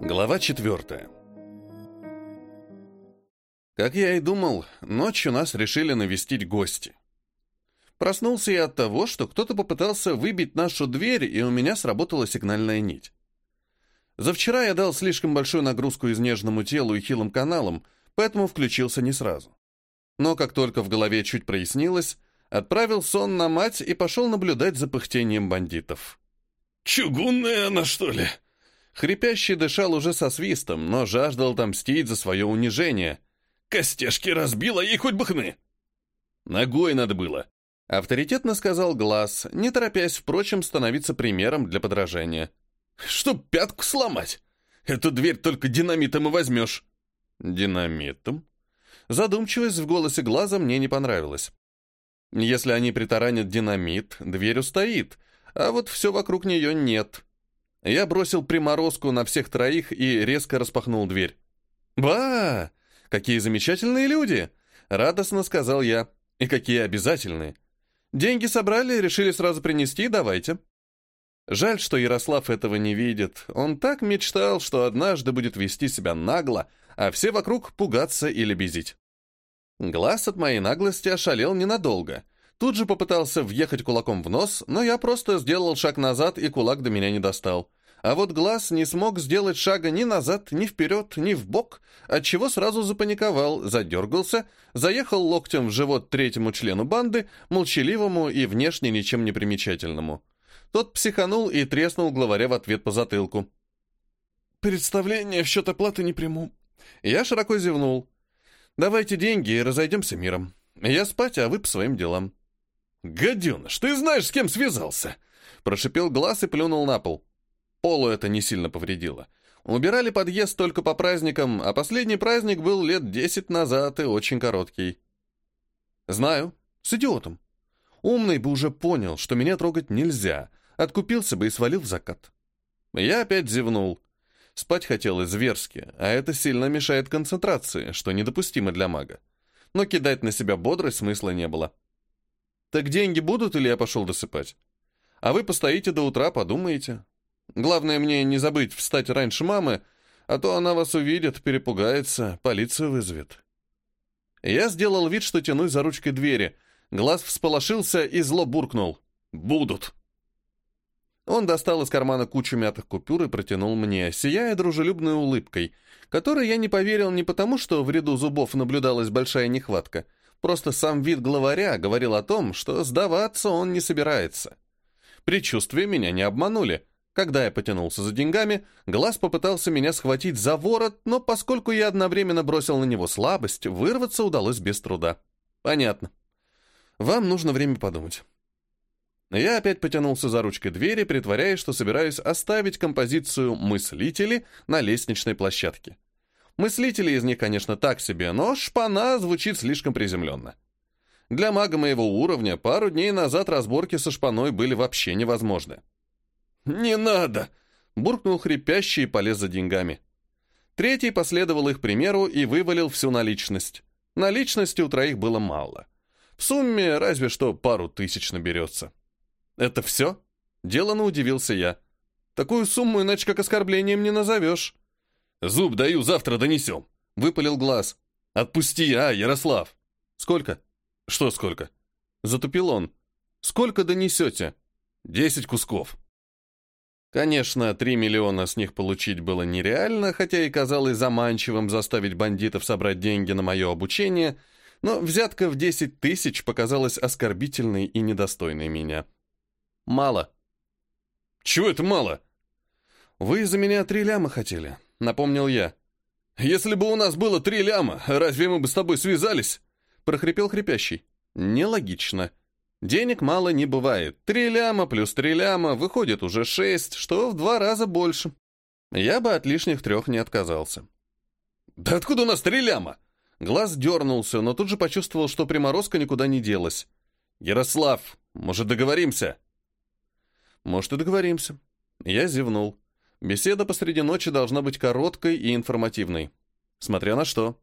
Глава четвертая. Как я и думал, ночью нас решили навестить гости. Проснулся я от того, что кто-то попытался выбить нашу дверь, и у меня сработала сигнальная нить. За вчера я дал слишком большую нагрузку изнеженному телу и хилым каналам, поэтому включился не сразу. Но как только в голове чуть прояснилось, отправил сон на мать и пошел наблюдать за пыхтением бандитов. «Чугунная она, что ли?» Хрипящий дышал уже со свистом, но жаждал отомстить за свое унижение. «Костяшки разбила, ей хоть бы хны!» «Ногой надо было», — авторитетно сказал Глаз, не торопясь, впрочем, становиться примером для подражания. «Чтоб пятку сломать! Эту дверь только динамитом и возьмешь!» «Динамитом?» Задумчивость в голосе Глаза мне не понравилась. Если они притаранят динамит, дверь устоит, а вот все вокруг нее нет. Я бросил приморозку на всех троих и резко распахнул дверь. «Ба! Какие замечательные люди!» — радостно сказал я. «И какие обязательные! Деньги собрали, решили сразу принести, давайте». Жаль, что Ярослав этого не видит. Он так мечтал, что однажды будет вести себя нагло, а все вокруг пугаться или безить. Глаз от моей наглости ошалел ненадолго. Тут же попытался въехать кулаком в нос, но я просто сделал шаг назад, и кулак до меня не достал. А вот глаз не смог сделать шага ни назад, ни вперед, ни в бок, отчего сразу запаниковал, задергался, заехал локтем в живот третьему члену банды, молчаливому и внешне ничем не примечательному. Тот психанул и треснул главаря в ответ по затылку. «Представление в счет оплаты не приму». Я широко зевнул. «Давайте деньги и разойдемся миром. Я спать, а вы по своим делам». «Гаденыш, ты знаешь, с кем связался?» Прошипел глаз и плюнул на пол. Полу это не сильно повредило. Убирали подъезд только по праздникам, а последний праздник был лет десять назад и очень короткий. Знаю, с идиотом. Умный бы уже понял, что меня трогать нельзя, откупился бы и свалил в закат. Я опять зевнул. Спать хотелось зверски, а это сильно мешает концентрации, что недопустимо для мага. Но кидать на себя бодрость смысла не было. Так деньги будут или я пошел досыпать? А вы постоите до утра, подумаете. Главное мне не забыть встать раньше мамы, а то она вас увидит, перепугается, полицию вызовет. Я сделал вид, что тянусь за ручкой двери. Глаз всполошился и зло буркнул. «Будут!» Он достал из кармана кучу мятых купюр и протянул мне, сияя дружелюбной улыбкой, которой я не поверил не потому, что в ряду зубов наблюдалась большая нехватка, просто сам вид главаря говорил о том, что сдаваться он не собирается. Предчувствия меня не обманули. Когда я потянулся за деньгами, глаз попытался меня схватить за ворот, но поскольку я одновременно бросил на него слабость, вырваться удалось без труда. Понятно. Вам нужно время подумать. Я опять потянулся за ручкой двери, притворяясь, что собираюсь оставить композицию «Мыслители» на лестничной площадке. Мыслители из них, конечно, так себе, но шпана звучит слишком приземленно. Для мага моего уровня пару дней назад разборки со шпаной были вообще невозможны. «Не надо!» — буркнул хрипящий и полез за деньгами. Третий последовал их примеру и вывалил всю наличность. Наличности у троих было мало. В сумме разве что пару тысяч наберется. «Это все?» — делано удивился я. «Такую сумму иначе как оскорблением не назовешь». «Зуб даю, завтра донесем», — выпалил глаз. «Отпусти, а, Ярослав!» «Сколько?» «Что сколько?» Затупил он. «Сколько донесете?» «Десять кусков». Конечно, три миллиона с них получить было нереально, хотя и казалось заманчивым заставить бандитов собрать деньги на мое обучение, но взятка в десять тысяч показалась оскорбительной и недостойной меня. Мало. Чего это мало? Вы за меня три ляма хотели, напомнил я. Если бы у нас было три ляма, разве мы бы с тобой связались? прохрипел хрипящий. Нелогично. Денег мало не бывает. Три ляма плюс три ляма выходит уже шесть, что в два раза больше. Я бы от лишних трех не отказался. «Да откуда у нас три ляма?» Глаз дернулся, но тут же почувствовал, что приморозка никуда не делась. «Ярослав, может, договоримся?» «Может, и договоримся». Я зевнул. Беседа посреди ночи должна быть короткой и информативной. Смотря на что.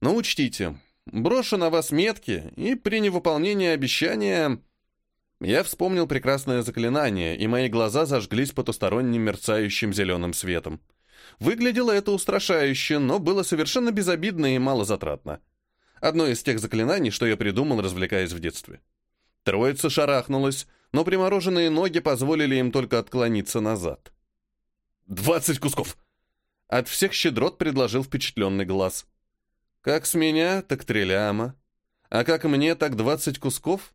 Но учтите, Брошу на вас метки, и при невыполнении обещания... Я вспомнил прекрасное заклинание, и мои глаза зажглись потусторонним мерцающим зеленым светом. Выглядело это устрашающе, но было совершенно безобидно и малозатратно. Одно из тех заклинаний, что я придумал, развлекаясь в детстве. Троица шарахнулась, но примороженные ноги позволили им только отклониться назад. «Двадцать кусков!» От всех щедрот предложил впечатленный глаз. «Как с меня, так три ляма. А как мне, так двадцать кусков?»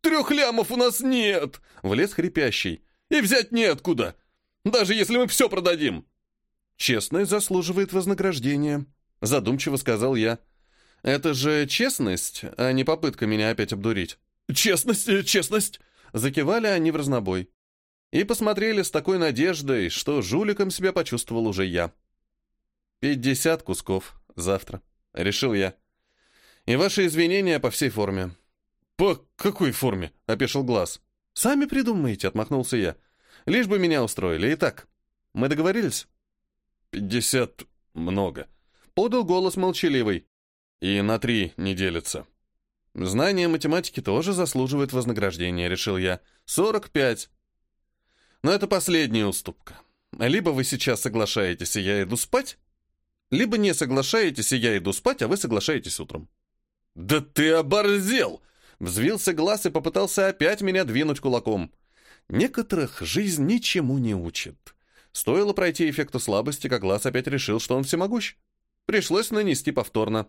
«Трех лямов у нас нет!» — влез хрипящий. «И взять неоткуда, даже если мы все продадим!» «Честность заслуживает вознаграждения», — задумчиво сказал я. «Это же честность, а не попытка меня опять обдурить». «Честность, э, честность!» — закивали они в разнобой. И посмотрели с такой надеждой, что жуликом себя почувствовал уже я. «Пятьдесят кусков. Завтра», — решил я. «И ваши извинения по всей форме». «По какой форме?» — опешил глаз. «Сами придумаете», — отмахнулся я. «Лишь бы меня устроили. Итак, мы договорились?» «Пятьдесят много», — подал голос молчаливый. «И на три не делится». «Знание математики тоже заслуживает вознаграждения», — решил я. «Сорок пять». Но это последняя уступка. Либо вы сейчас соглашаетесь, и я иду спать, либо не соглашаетесь, и я иду спать, а вы соглашаетесь утром. «Да ты оборзел!» Взвился глаз и попытался опять меня двинуть кулаком. Некоторых жизнь ничему не учит. Стоило пройти эффекту слабости, как глаз опять решил, что он всемогущ. Пришлось нанести повторно.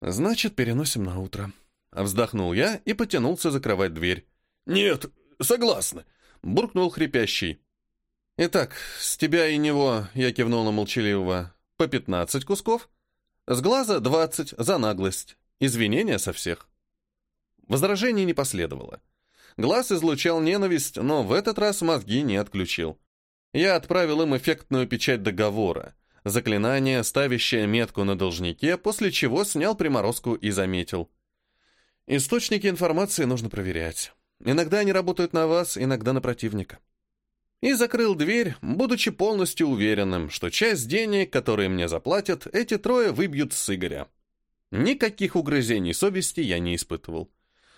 «Значит, переносим на утро». Вздохнул я и потянулся закрывать дверь. «Нет, согласны», — буркнул хрипящий. «Итак, с тебя и него, — я кивнул на молчаливого, по 15 кусков. С глаза 20 за наглость. Извинения со всех. Возражений не последовало. Глаз излучал ненависть, но в этот раз мозги не отключил. Я отправил им эффектную печать договора, заклинание, ставящее метку на должнике, после чего снял приморозку и заметил. Источники информации нужно проверять. Иногда они работают на вас, иногда на противника и закрыл дверь, будучи полностью уверенным, что часть денег, которые мне заплатят, эти трое выбьют с Игоря. Никаких угрызений совести я не испытывал.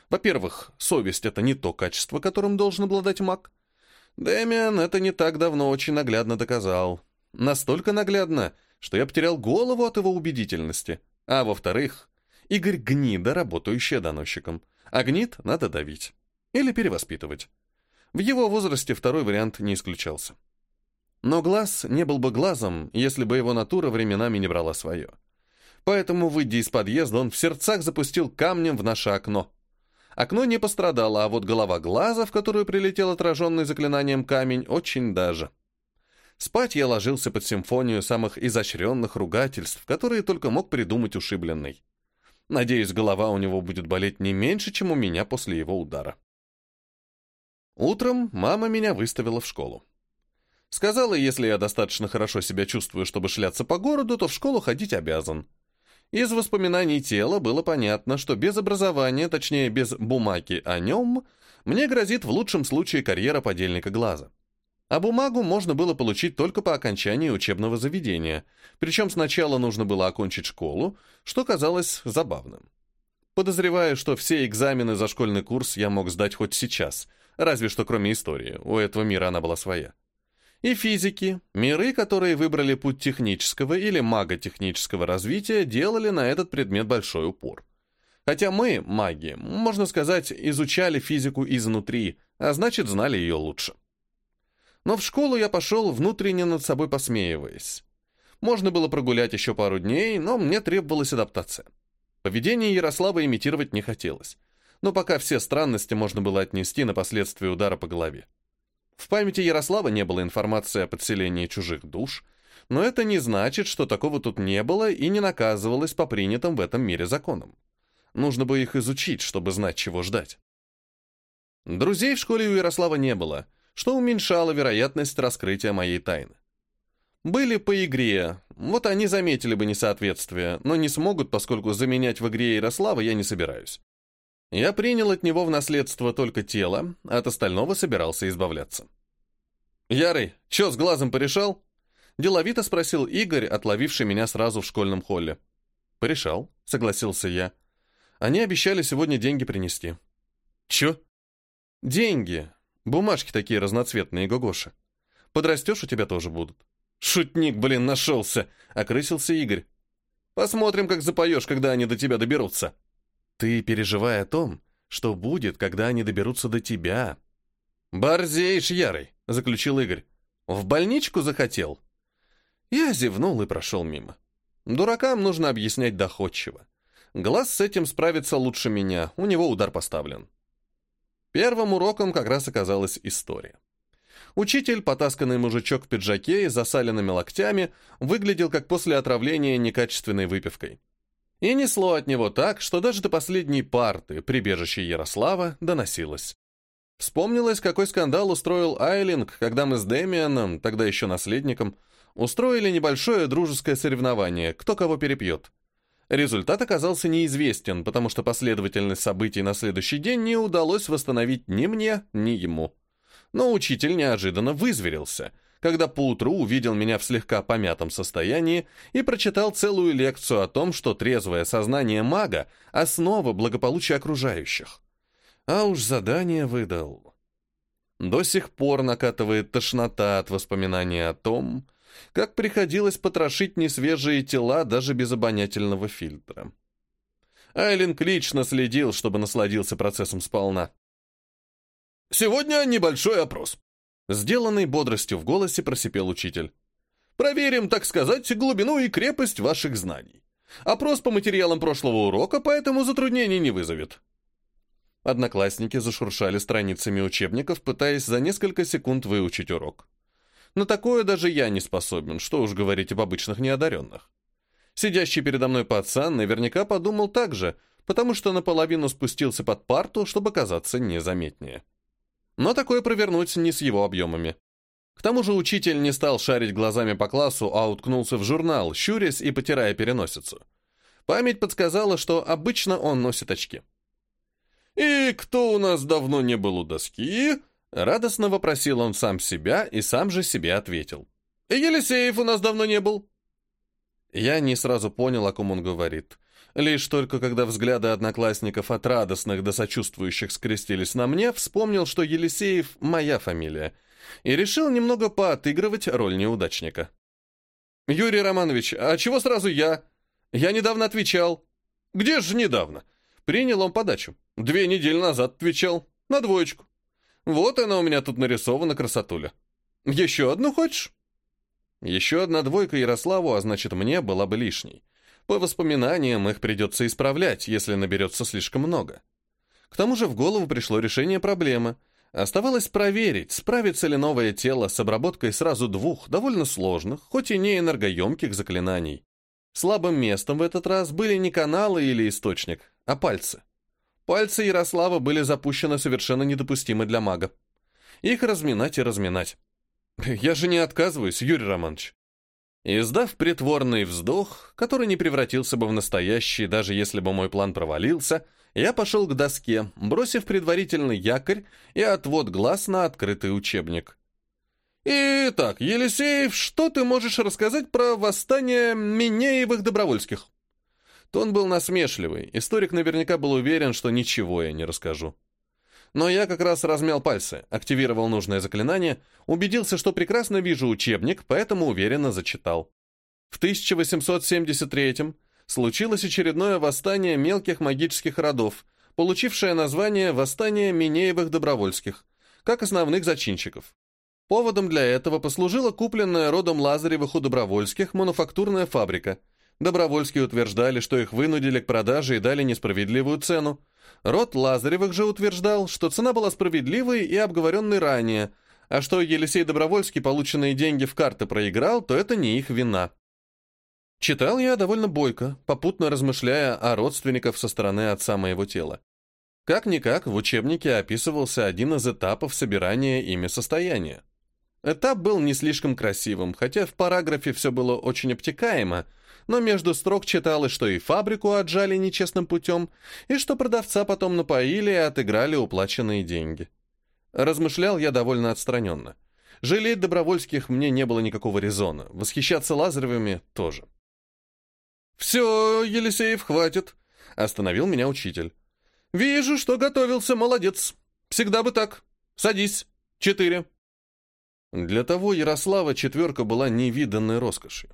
Во-первых, совесть — это не то качество, которым должен обладать маг. Дэмиан это не так давно очень наглядно доказал. Настолько наглядно, что я потерял голову от его убедительности. А во-вторых, Игорь гнида, работающая доносчиком. А гнид надо давить. Или перевоспитывать. В его возрасте второй вариант не исключался. Но глаз не был бы глазом, если бы его натура временами не брала свое. Поэтому, выйдя из подъезда, он в сердцах запустил камнем в наше окно. Окно не пострадало, а вот голова глаза, в которую прилетел отраженный заклинанием камень, очень даже. Спать я ложился под симфонию самых изощренных ругательств, которые только мог придумать ушибленный. Надеюсь, голова у него будет болеть не меньше, чем у меня после его удара. Утром мама меня выставила в школу. Сказала, если я достаточно хорошо себя чувствую, чтобы шляться по городу, то в школу ходить обязан. Из воспоминаний тела было понятно, что без образования, точнее без бумаги о нем, мне грозит в лучшем случае карьера подельника глаза. А бумагу можно было получить только по окончании учебного заведения, причем сначала нужно было окончить школу, что казалось забавным. Подозреваю, что все экзамены за школьный курс я мог сдать хоть сейчас – разве что кроме истории, у этого мира она была своя. И физики, миры, которые выбрали путь технического или маготехнического развития, делали на этот предмет большой упор. Хотя мы, маги, можно сказать, изучали физику изнутри, а значит, знали ее лучше. Но в школу я пошел, внутренне над собой посмеиваясь. Можно было прогулять еще пару дней, но мне требовалась адаптация. Поведение Ярослава имитировать не хотелось но пока все странности можно было отнести на последствия удара по голове. В памяти Ярослава не было информации о подселении чужих душ, но это не значит, что такого тут не было и не наказывалось по принятым в этом мире законам. Нужно бы их изучить, чтобы знать, чего ждать. Друзей в школе у Ярослава не было, что уменьшало вероятность раскрытия моей тайны. Были по игре, вот они заметили бы несоответствие, но не смогут, поскольку заменять в игре Ярослава я не собираюсь. Я принял от него в наследство только тело, а от остального собирался избавляться. «Ярый, чё с глазом порешал?» Деловито спросил Игорь, отловивший меня сразу в школьном холле. «Порешал», — согласился я. «Они обещали сегодня деньги принести». «Чё?» «Деньги. Бумажки такие разноцветные, Гогоши. Подрастешь, у тебя тоже будут. «Шутник, блин, нашелся!» — окрысился Игорь. «Посмотрим, как запоешь, когда они до тебя доберутся». «Ты переживай о том, что будет, когда они доберутся до тебя». «Борзеешь, Ярый», — заключил Игорь. «В больничку захотел?» Я зевнул и прошел мимо. Дуракам нужно объяснять доходчиво. Глаз с этим справится лучше меня, у него удар поставлен. Первым уроком как раз оказалась история. Учитель, потасканный мужичок в пиджаке и засаленными локтями, выглядел как после отравления некачественной выпивкой. И несло от него так, что даже до последней парты, прибежище Ярослава, доносилось. Вспомнилось, какой скандал устроил Айлинг, когда мы с Дэмианом, тогда еще наследником, устроили небольшое дружеское соревнование, кто кого перепьет. Результат оказался неизвестен, потому что последовательность событий на следующий день не удалось восстановить ни мне, ни ему. Но учитель неожиданно вызверился, когда поутру увидел меня в слегка помятом состоянии и прочитал целую лекцию о том, что трезвое сознание мага — основа благополучия окружающих. А уж задание выдал. До сих пор накатывает тошнота от воспоминания о том, как приходилось потрошить несвежие тела даже без обонятельного фильтра. Айлинг лично следил, чтобы насладился процессом сполна. «Сегодня небольшой опрос», — сделанный бодростью в голосе просипел учитель. «Проверим, так сказать, глубину и крепость ваших знаний. Опрос по материалам прошлого урока, поэтому затруднений не вызовет». Одноклассники зашуршали страницами учебников, пытаясь за несколько секунд выучить урок. На такое даже я не способен, что уж говорить об обычных неодаренных. Сидящий передо мной пацан наверняка подумал так же, потому что наполовину спустился под парту, чтобы казаться незаметнее. Но такое провернуть не с его объемами. К тому же учитель не стал шарить глазами по классу, а уткнулся в журнал, щурясь и потирая переносицу. Память подсказала, что обычно он носит очки. «И кто у нас давно не был у доски?» Радостно вопросил он сам себя и сам же себе ответил. «Елисеев у нас давно не был». Я не сразу понял, о ком он говорит. Лишь только когда взгляды одноклассников от радостных до сочувствующих скрестились на мне, вспомнил, что Елисеев — моя фамилия, и решил немного поотыгрывать роль неудачника. «Юрий Романович, а чего сразу я? Я недавно отвечал». «Где же недавно?» Принял он подачу. «Две недели назад отвечал. На двоечку». Вот она у меня тут нарисована, красотуля. Еще одну хочешь? Еще одна двойка Ярославу, а значит мне, была бы лишней. По воспоминаниям их придется исправлять, если наберется слишком много. К тому же в голову пришло решение проблемы. Оставалось проверить, справится ли новое тело с обработкой сразу двух довольно сложных, хоть и не энергоемких заклинаний. Слабым местом в этот раз были не каналы или источник, а пальцы. Пальцы Ярослава были запущены совершенно недопустимо для мага. Их разминать и разминать. Я же не отказываюсь, Юрий Романович. Издав притворный вздох, который не превратился бы в настоящий, даже если бы мой план провалился, я пошел к доске, бросив предварительный якорь и отвод глаз на открытый учебник. «Итак, Елисеев, что ты можешь рассказать про восстание Минеевых добровольских?» Тон был насмешливый, историк наверняка был уверен, что ничего я не расскажу. Но я как раз размял пальцы, активировал нужное заклинание, убедился, что прекрасно вижу учебник, поэтому уверенно зачитал. В 1873 случилось очередное восстание мелких магических родов, получившее название «Восстание Минеевых Добровольских», как основных зачинщиков. Поводом для этого послужила купленная родом Лазаревых у Добровольских мануфактурная фабрика – Добровольские утверждали, что их вынудили к продаже и дали несправедливую цену. Род Лазаревых же утверждал, что цена была справедливой и обговоренной ранее, а что Елисей Добровольский полученные деньги в карты проиграл, то это не их вина. Читал я довольно бойко, попутно размышляя о родственниках со стороны отца моего тела. Как-никак в учебнике описывался один из этапов собирания ими состояния. Этап был не слишком красивым, хотя в параграфе все было очень обтекаемо, но между строк читалось, что и фабрику отжали нечестным путем, и что продавца потом напоили и отыграли уплаченные деньги. Размышлял я довольно отстраненно. Жалеть Добровольских мне не было никакого резона, восхищаться Лазаревыми тоже. «Все, Елисеев, хватит», — остановил меня учитель. «Вижу, что готовился, молодец. Всегда бы так. Садись. Четыре». Для того Ярослава четверка была невиданной роскошью.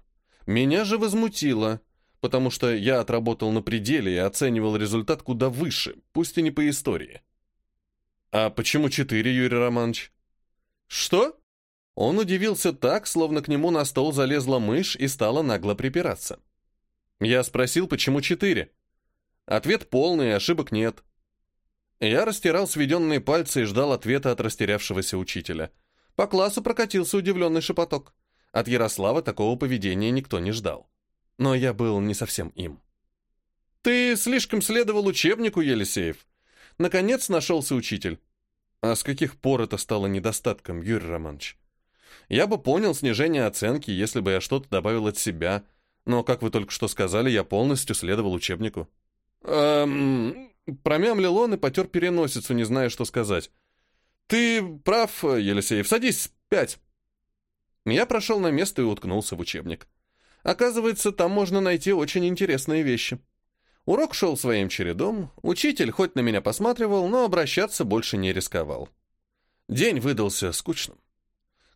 Меня же возмутило, потому что я отработал на пределе и оценивал результат куда выше, пусть и не по истории. «А почему четыре, Юрий Романович?» «Что?» Он удивился так, словно к нему на стол залезла мышь и стала нагло припираться. Я спросил, почему четыре. Ответ полный, ошибок нет. Я растирал сведенные пальцы и ждал ответа от растерявшегося учителя. По классу прокатился удивленный шепоток. От Ярослава такого поведения никто не ждал. Но я был не совсем им. «Ты слишком следовал учебнику, Елисеев». Наконец нашелся учитель. А с каких пор это стало недостатком, Юрий Романович? Я бы понял снижение оценки, если бы я что-то добавил от себя, но, как вы только что сказали, я полностью следовал учебнику. Эм, промямлил он и потер переносицу, не зная, что сказать. Ты прав, Елисеев, садись, пять. Я прошел на место и уткнулся в учебник. Оказывается, там можно найти очень интересные вещи. Урок шел своим чередом, учитель хоть на меня посматривал, но обращаться больше не рисковал. День выдался скучным.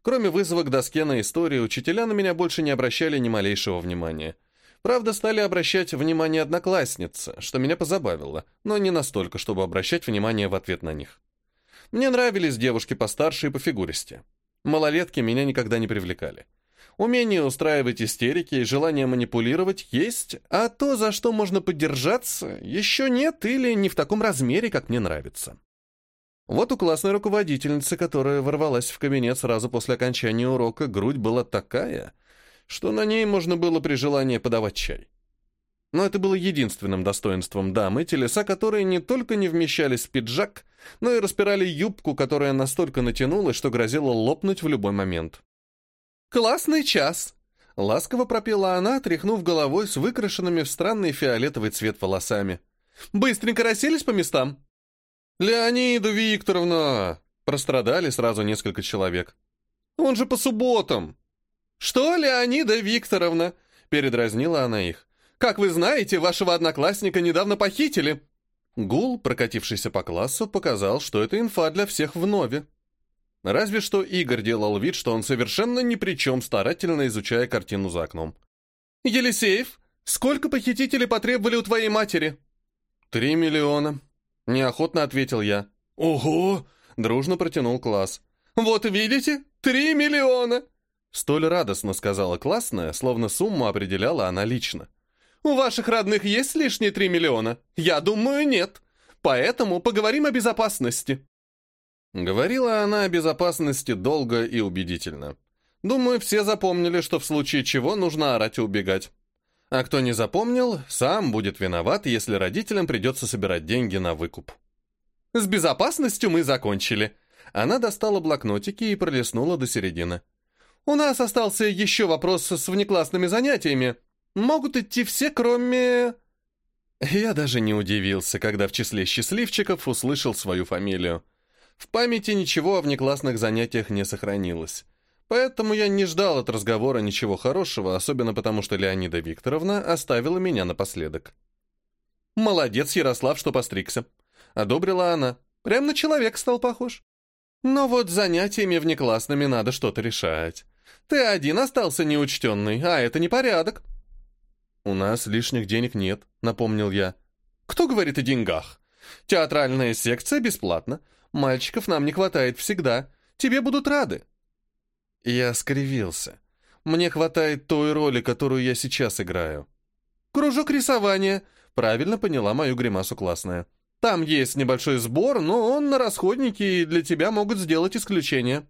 Кроме вызова к доске на истории, учителя на меня больше не обращали ни малейшего внимания. Правда, стали обращать внимание одноклассницы, что меня позабавило, но не настолько, чтобы обращать внимание в ответ на них. Мне нравились девушки постарше и по фигуристе. Малолетки меня никогда не привлекали. Умение устраивать истерики и желание манипулировать есть, а то, за что можно поддержаться, еще нет или не в таком размере, как мне нравится. Вот у классной руководительницы, которая ворвалась в кабинет сразу после окончания урока, грудь была такая, что на ней можно было при желании подавать чай. Но это было единственным достоинством дамы, телеса которые не только не вмещались в пиджак, но и распирали юбку, которая настолько натянулась, что грозила лопнуть в любой момент. «Классный час!» — ласково пропела она, тряхнув головой с выкрашенными в странный фиолетовый цвет волосами. «Быстренько расселись по местам?» «Леонида Викторовна!» Прострадали сразу несколько человек. «Он же по субботам!» «Что, Леонида Викторовна?» Передразнила она их. «Как вы знаете, вашего одноклассника недавно похитили!» Гул, прокатившийся по классу, показал, что это инфа для всех в нове. Разве что Игорь делал вид, что он совершенно ни при чем, старательно изучая картину за окном. «Елисеев, сколько похитителей потребовали у твоей матери?» «Три миллиона», Неохотно ответил я. «Ого!» — дружно протянул класс. «Вот видите? Три миллиона!» Столь радостно сказала классная, словно сумму определяла она лично. «У ваших родных есть лишние три миллиона? Я думаю, нет. Поэтому поговорим о безопасности». Говорила она о безопасности долго и убедительно. Думаю, все запомнили, что в случае чего нужно орать и убегать. А кто не запомнил, сам будет виноват, если родителям придется собирать деньги на выкуп. С безопасностью мы закончили. Она достала блокнотики и пролистнула до середины. У нас остался еще вопрос с внеклассными занятиями. Могут идти все, кроме... Я даже не удивился, когда в числе счастливчиков услышал свою фамилию. В памяти ничего о внеклассных занятиях не сохранилось. Поэтому я не ждал от разговора ничего хорошего, особенно потому, что Леонида Викторовна оставила меня напоследок. «Молодец, Ярослав, что постригся», — одобрила она. «Прям на человека стал похож. Но вот занятиями внеклассными надо что-то решать. Ты один остался неучтенный, а это непорядок». «У нас лишних денег нет», — напомнил я. «Кто говорит о деньгах? Театральная секция бесплатна. Мальчиков нам не хватает всегда. Тебе будут рады». Я скривился. Мне хватает той роли, которую я сейчас играю. Кружок рисования. Правильно поняла мою гримасу классная. Там есть небольшой сбор, но он на расходники, и для тебя могут сделать исключение.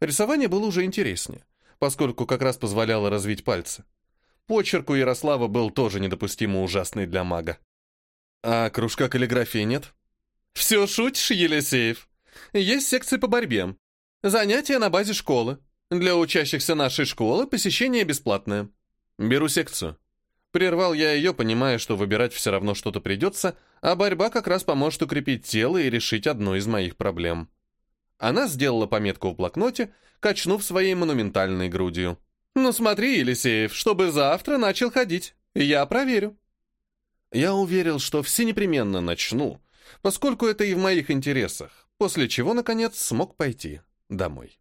Рисование было уже интереснее, поскольку как раз позволяло развить пальцы. Почерк у Ярослава был тоже недопустимо ужасный для мага. А кружка каллиграфии нет? Все шутишь, Елисеев? Есть секции по борьбе. Занятия на базе школы. Для учащихся нашей школы посещение бесплатное. Беру секцию. Прервал я ее, понимая, что выбирать все равно что-то придется, а борьба как раз поможет укрепить тело и решить одну из моих проблем. Она сделала пометку в блокноте, качнув своей монументальной грудью. «Ну смотри, Елисеев, чтобы завтра начал ходить. Я проверю». Я уверил, что все непременно начну, поскольку это и в моих интересах, после чего, наконец, смог пойти домой.